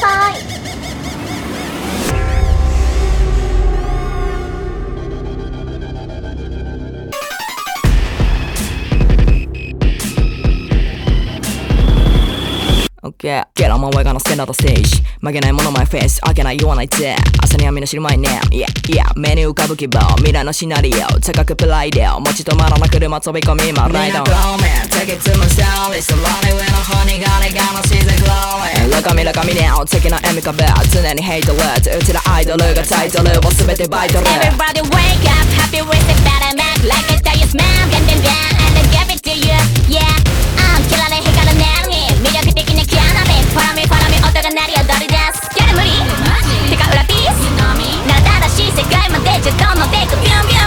拜さいオッケー Get on my way gonna stand on the stage 曲げないもの my face 開けない言わないぜ朝にはみんな知る my name Yeah yeah 目に浮かぶ希望未来のシナリオ高くプライド持ち止まらな車飛び込み今ライド Take it to my style It's the lonely way の方にガリガの she's a glory ロカミロカミネオ敵の笑み壁常にヘイトルうちらアイドルがタイトルを全てバイトル Everybody wake up, happy with the better man Like a day you smell, get them down and then give it to you Yeah, I'm キラリアドリです。ギャル無理。てか裏ピース？なだらしい世界までじゃどんどんテイク。ビュンビュン。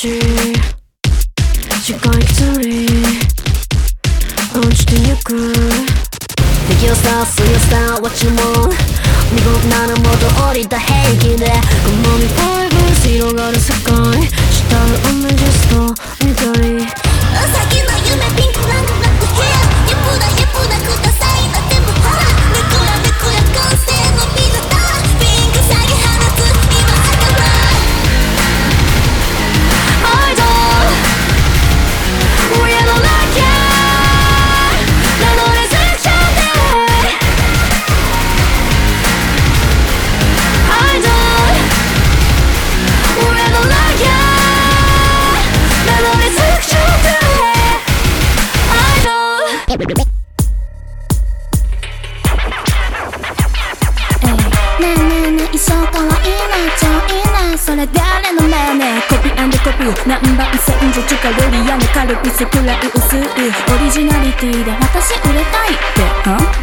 しい視界釣り落ちてゆく。できるさすよさ What you want 見事なら元降りた平気で。このみファイブ広がる世界。慕うアミスくらい薄いオリジナリティで私売れたいっ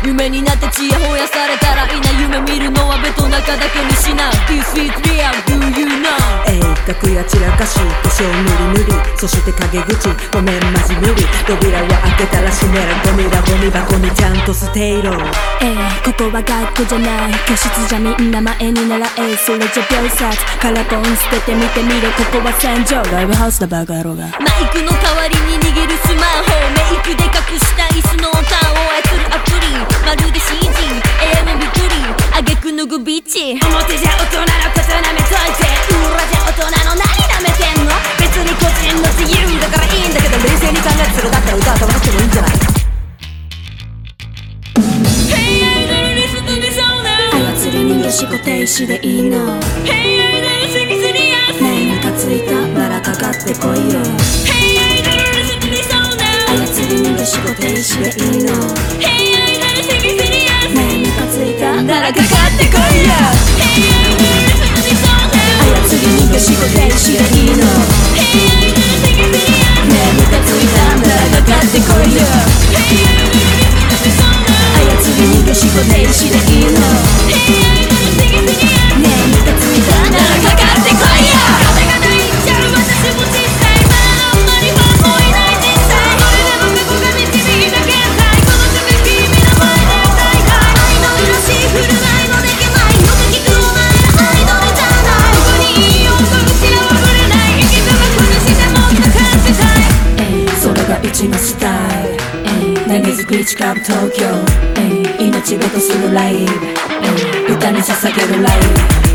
て夢になってちやほやされたらいいな夢見るのはベッドん中だけにしな This is real, do you know? 鋭角や散らかし化粧塗り塗りそして陰口ごめんマジ無理扉は開けたら閉めるゴミはゴミ箱にちゃんと捨てろええここは学校じゃない教室じゃみんな前にならえそれじゃ秒殺カラコン捨ててみてみろここは戦場。ライブハウスだバカ野郎が。マイクの代わりに握るスマホメイクで隠した椅子のターンを操るアプリ。まるで CG 永遠のびっくり。あげく脱ぐビーチ表じゃ大人のこと舐めといて。裏じゃだけど冷静に考えてそれだったら歌わなくてもいいんじゃない？操り人形思考停止でいいの Hey idol 好きすりやすねえムカついたならかかってこいよ Hey idol リストにそうな操り人形思考停止でいいの。Hey idol 好きすりやすねえムカついたならかかってこいよ Hey idol リストにそうな操り人形思考停止でいいの Hey idol 好きすりやすねえムカついたならかかってこいよな操り人形思考停止でいのねえムカついたならかかい投げずビーチクラブ東京えい命ごとするライブえい歌に捧げるライブ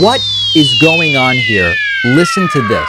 What is going on here? Listen to this.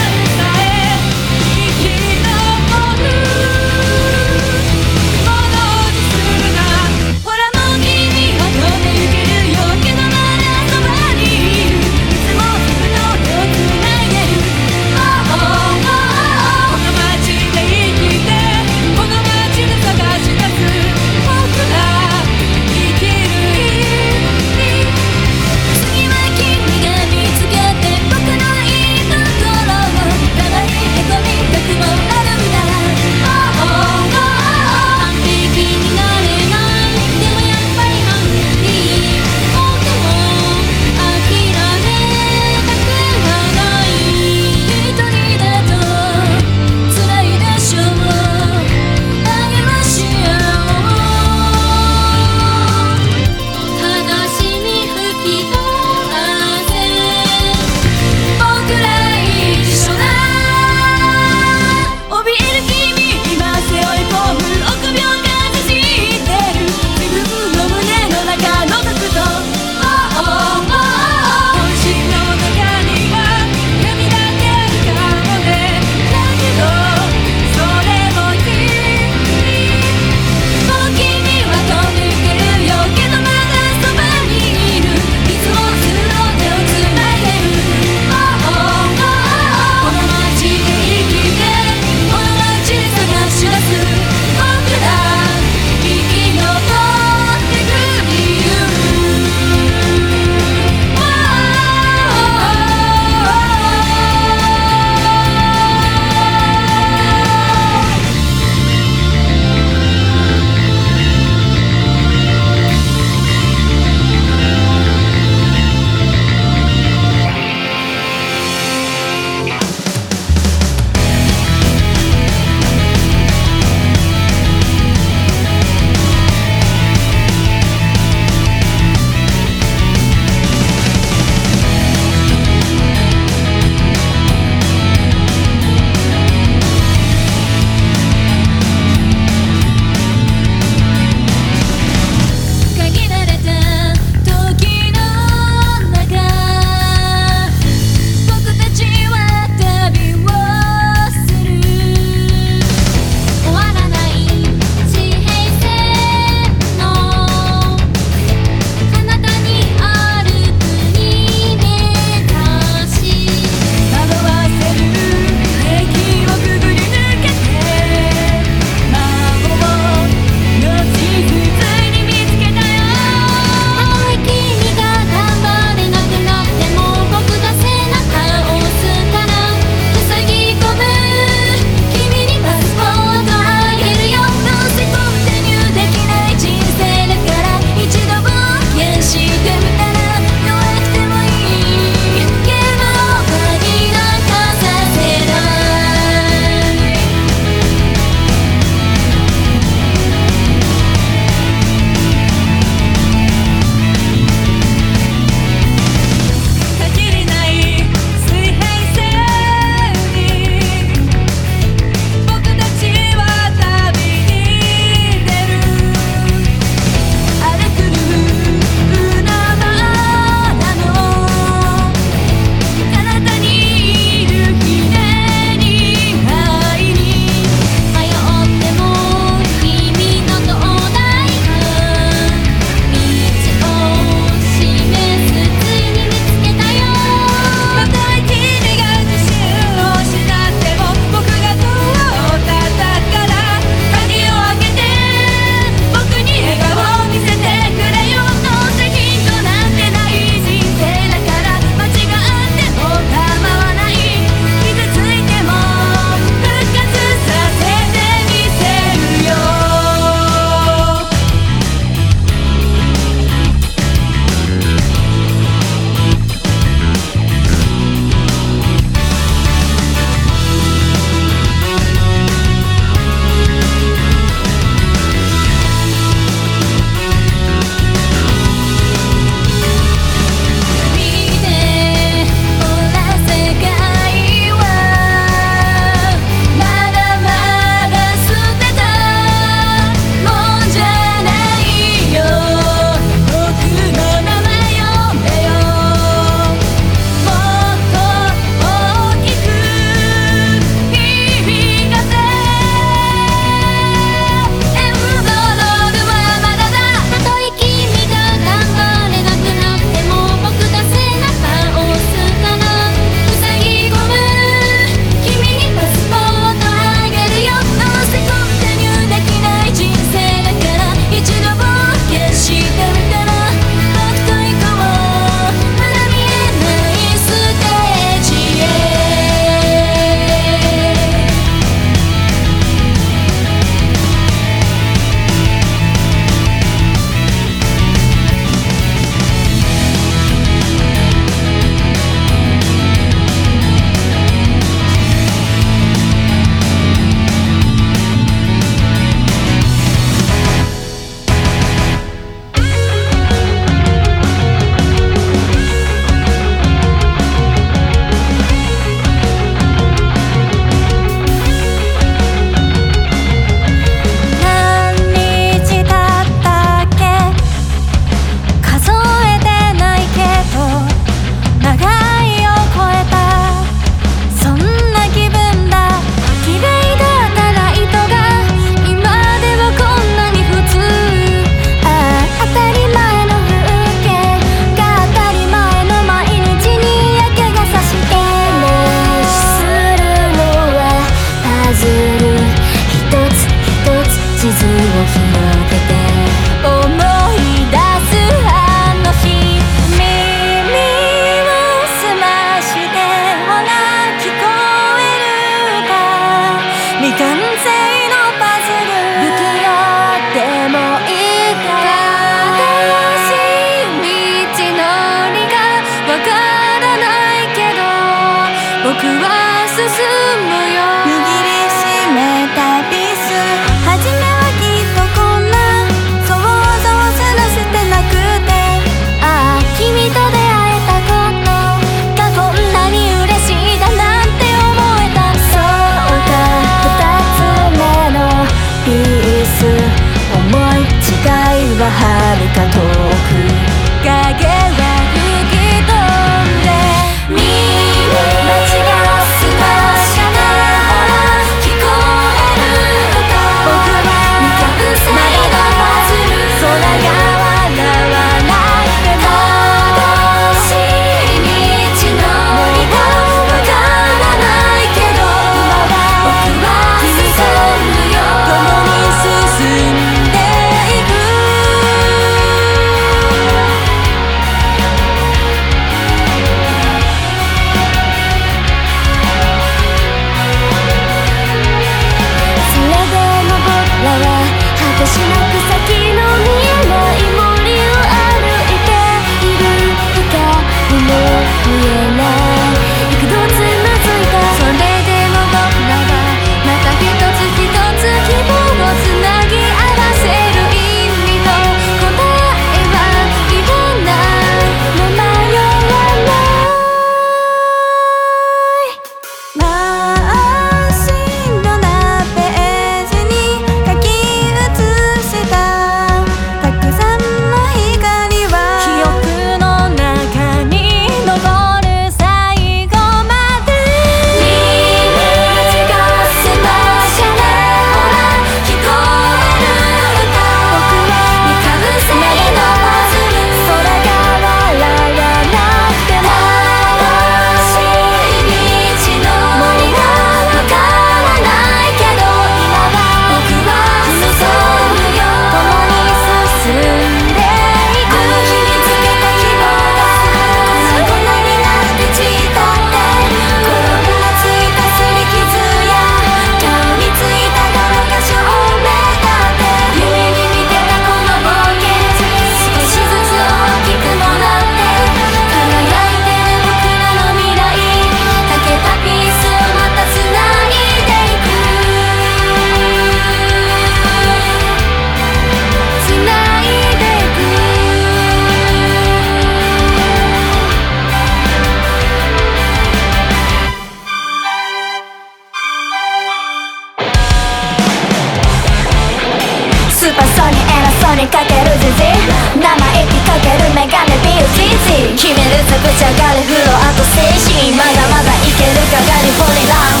スーパーソニー偉そうにかけるジジ生意気かけるメガネビュージージ決めるぜぶち上がるフロアと精神まだまだいけるかガリフォリラン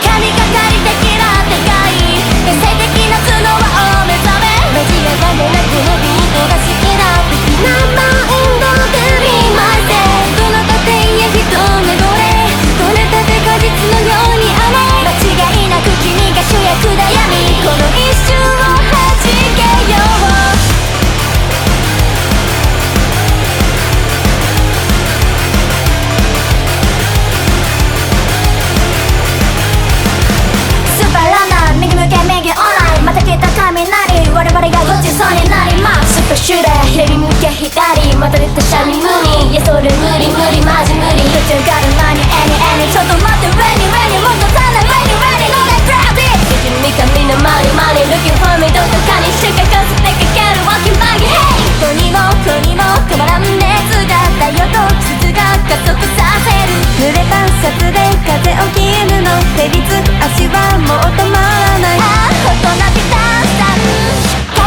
カがかり的な世界野生的な頭脳はお目覚め間違いがなくのビートが好きだ的なとシュラ左向けゃ左また出たシャミ無理。いやそれ無理無理マジ無理途中から間に any any ちょっと待って ready ready ない ready ready no that gravity のマリマリ looking for me どこかにしかかすてかける。Walking by hey どこにもこにも変わらん熱がだよと季節が加速させる。濡れたシャツで風を切るの。手立足はもう止まらない。ああ大人びたさタ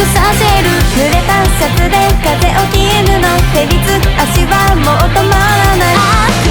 くさせる。濡れたシャツで風を切るの。手つ足はもう止まらない。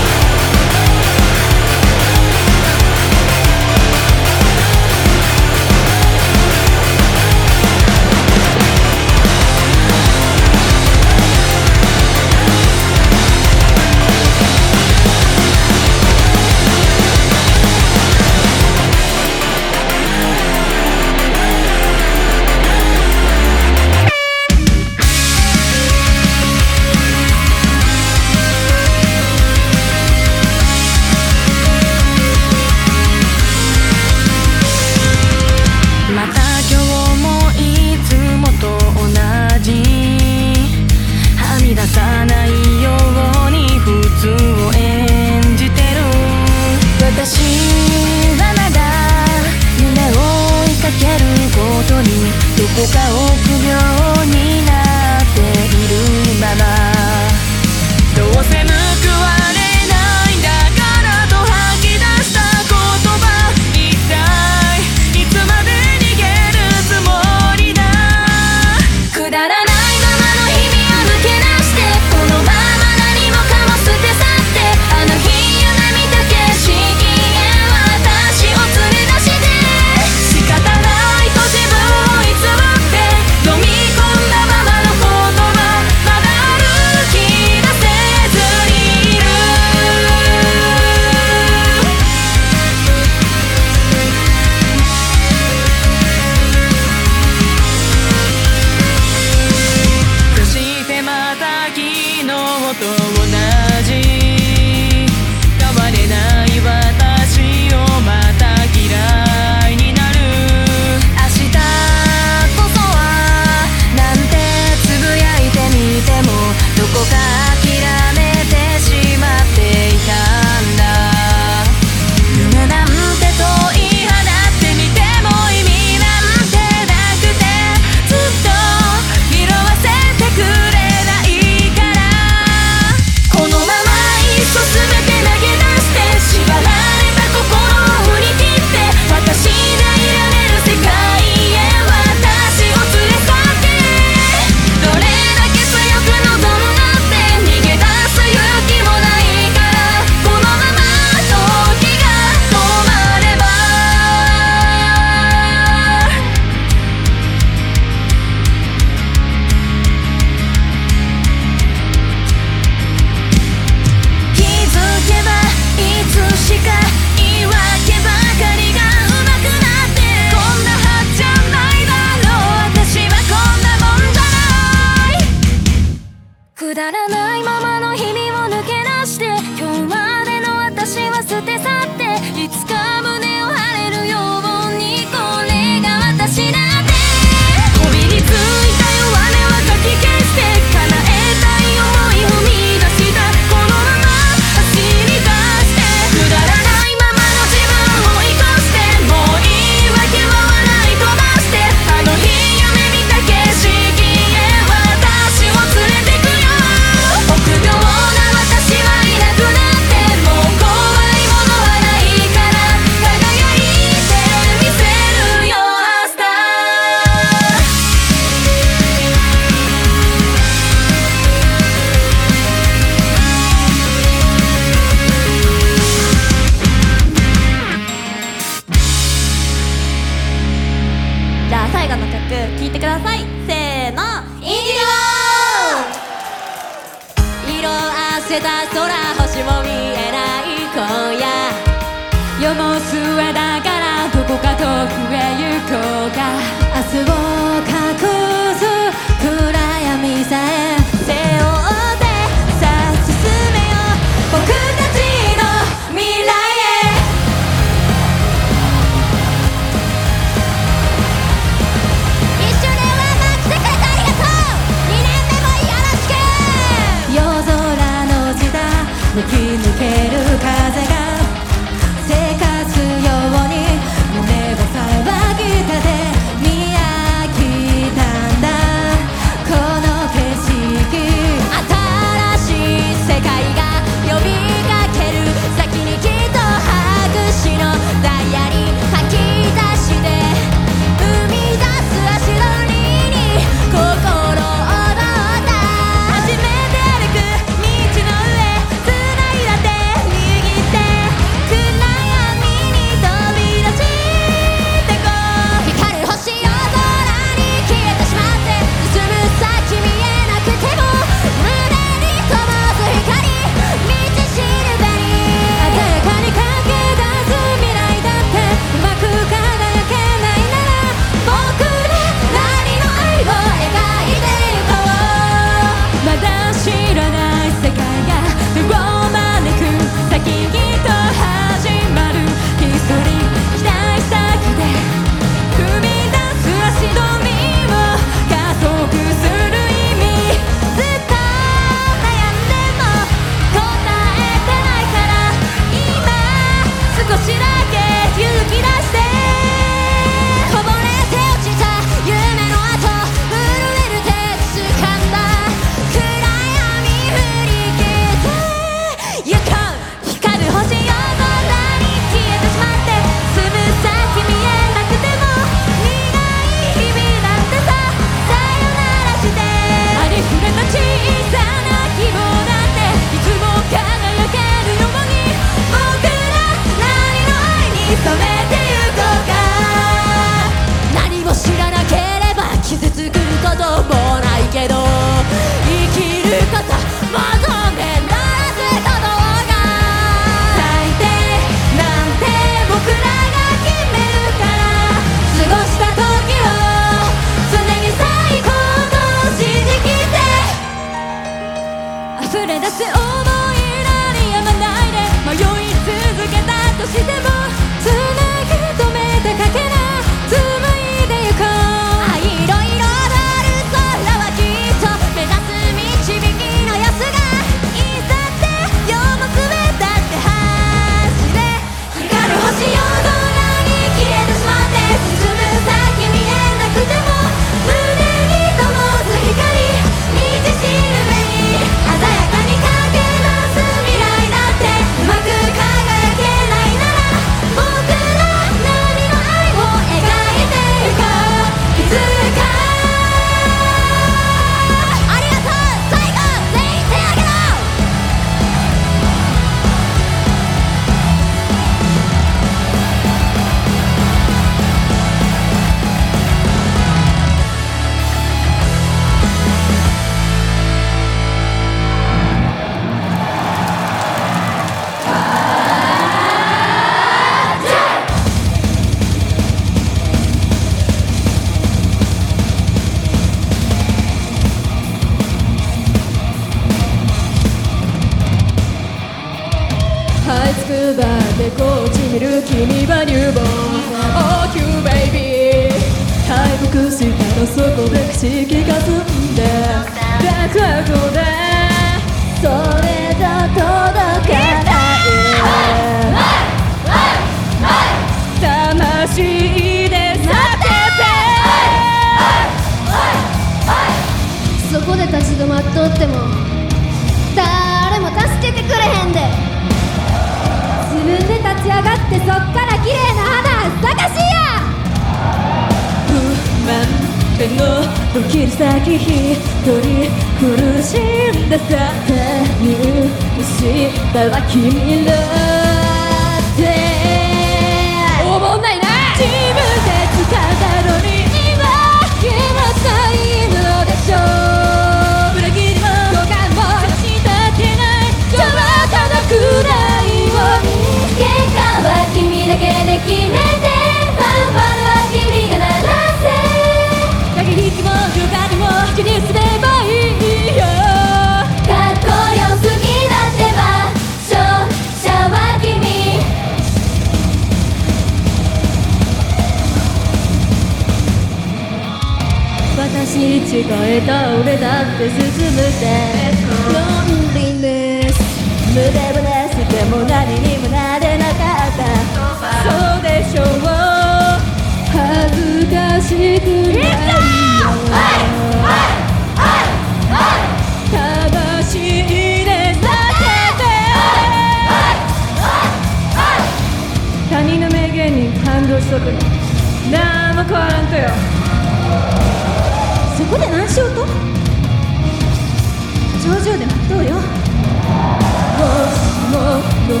あん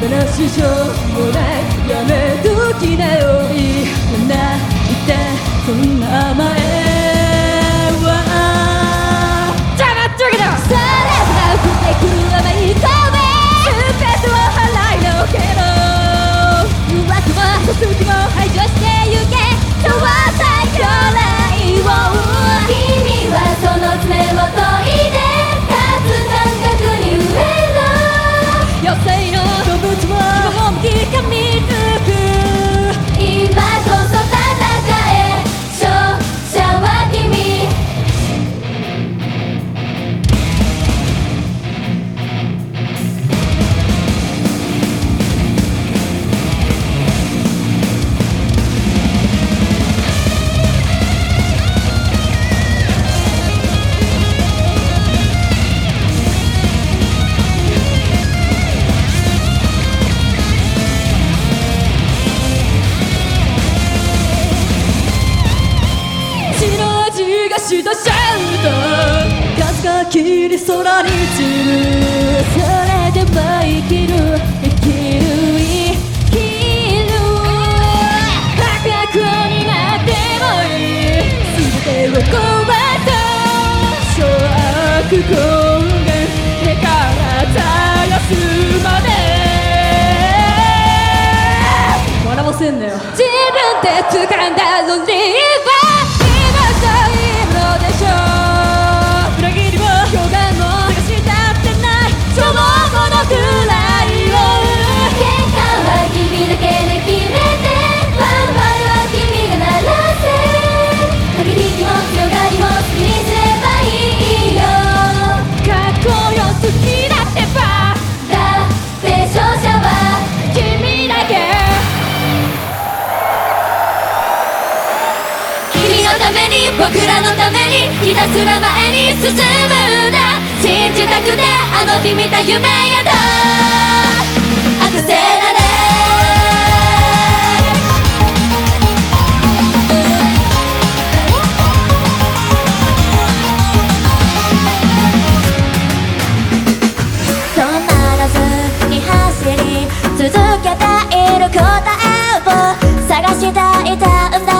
たの師匠もないやめときなよいい花ってそんな甘えはじゃあなっちゃうけどそらば降ってくる甘い飛べ全てを払いのけろうまも続きも排除してゆけ超最強ラ将来を君はその爪を研いで Senhor, todo mundo, vamos que caminho. きり空に散るそれでも生きる生きる生きる高くになってもいい全てを壊そう小悪行でから探すまで笑わせんなよ自分で掴んだのにひたすら前に進むんだ。信じたくてあの日見た夢やとアクセラレ続けている答えを探したいたんだ。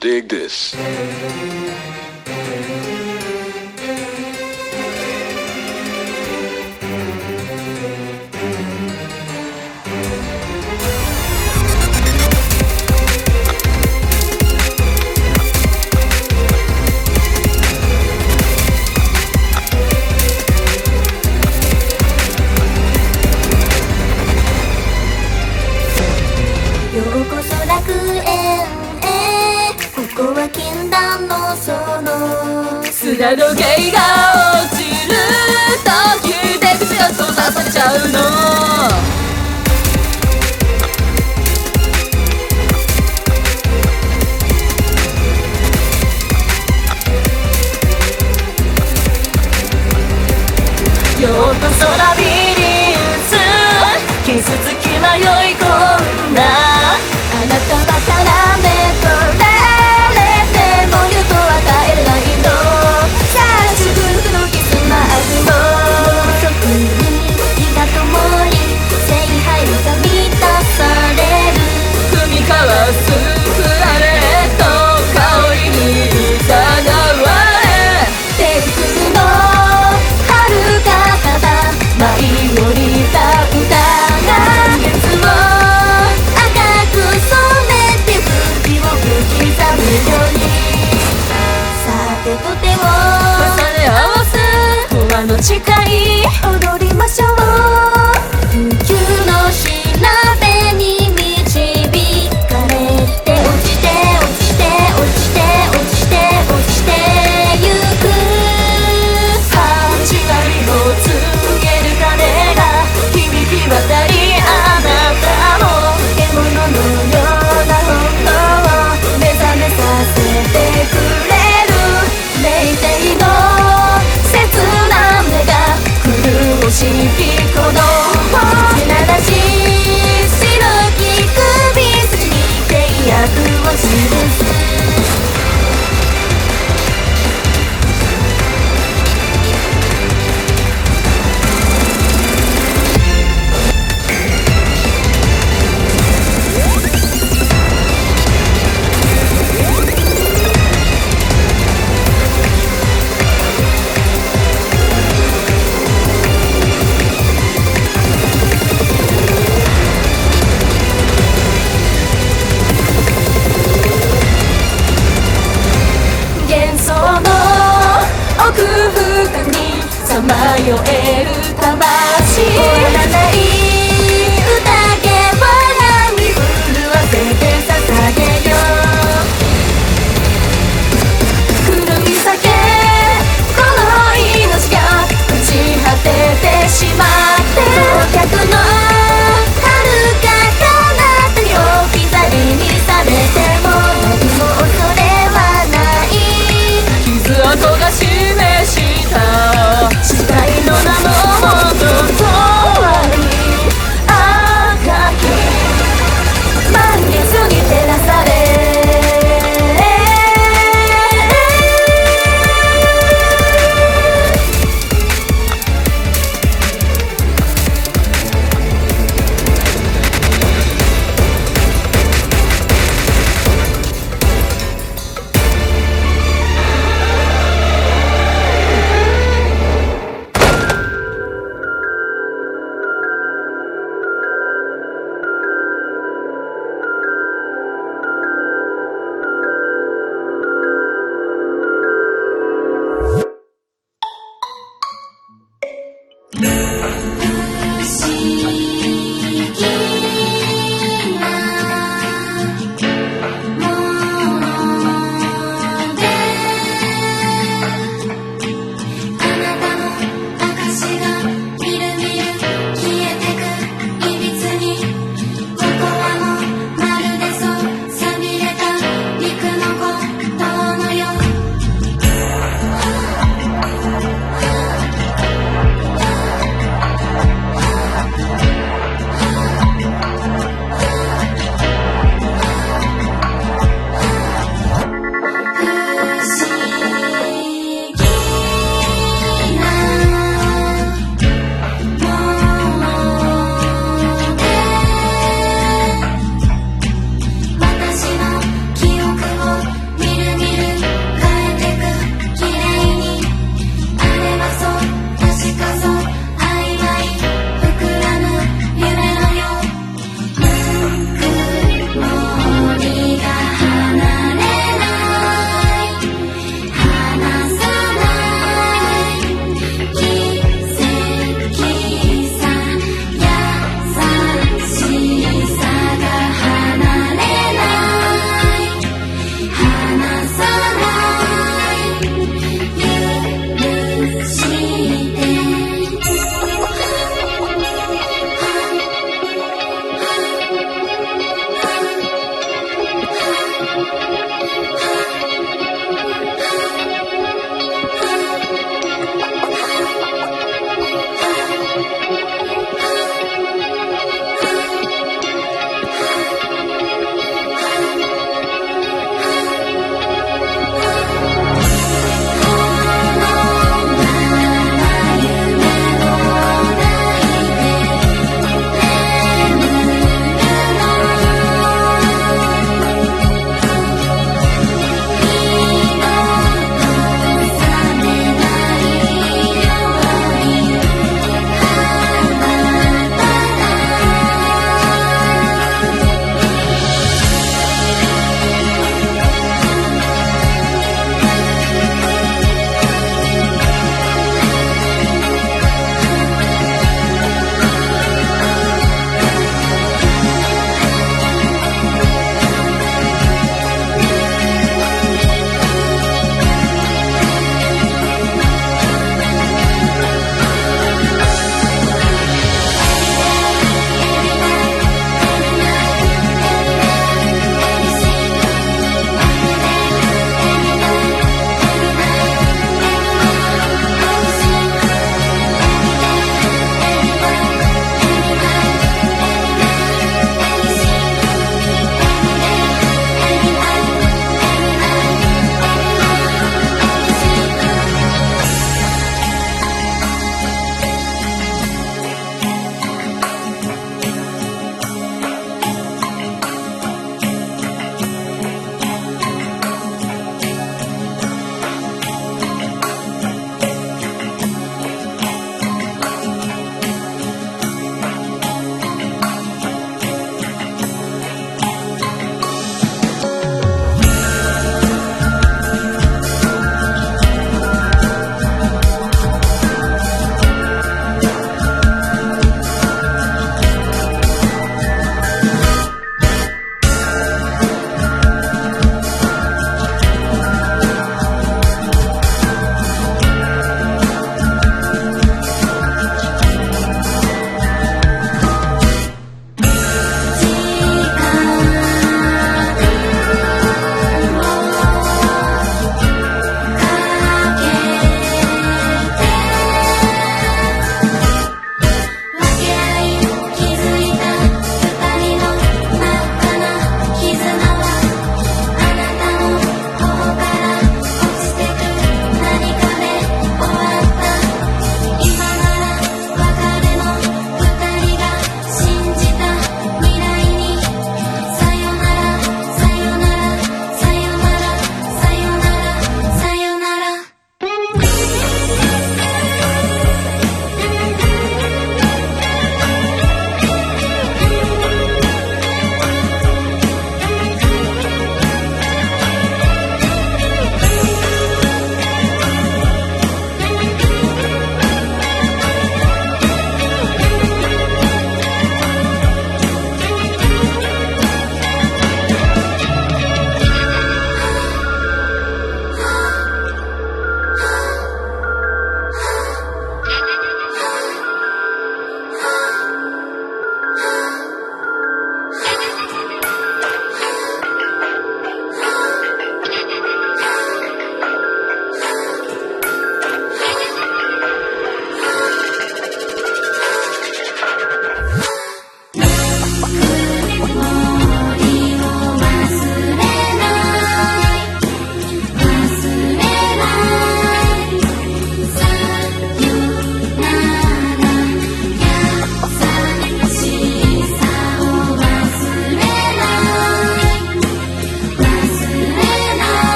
dig this. 涙の毛が落ちるとき出口が閉ざされちゃうの。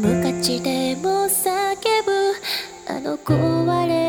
無価値でも叫ぶ。あの壊れ